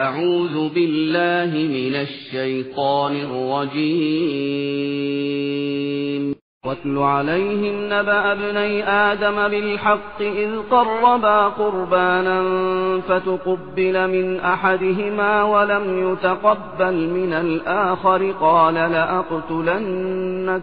أعوذ بالله من الشيطان الرجيم. واتل عليهم نبأ ابني آدم بالحق إذ قربا قربانا فتقبل من أحدهما ولم يتقبل من الآخر. قال لأقتلنك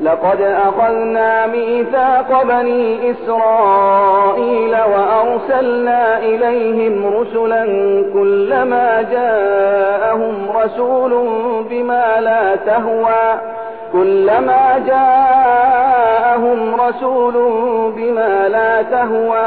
لقد أخذنا ميثاق بني إسرائيل وأرسلنا إليهم رسلا كلما جاءهم رسول بما لا تهوى كلما جاءهم رسول بما لا تهوى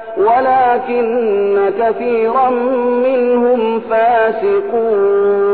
ولكن كثيرا منهم فاسقون.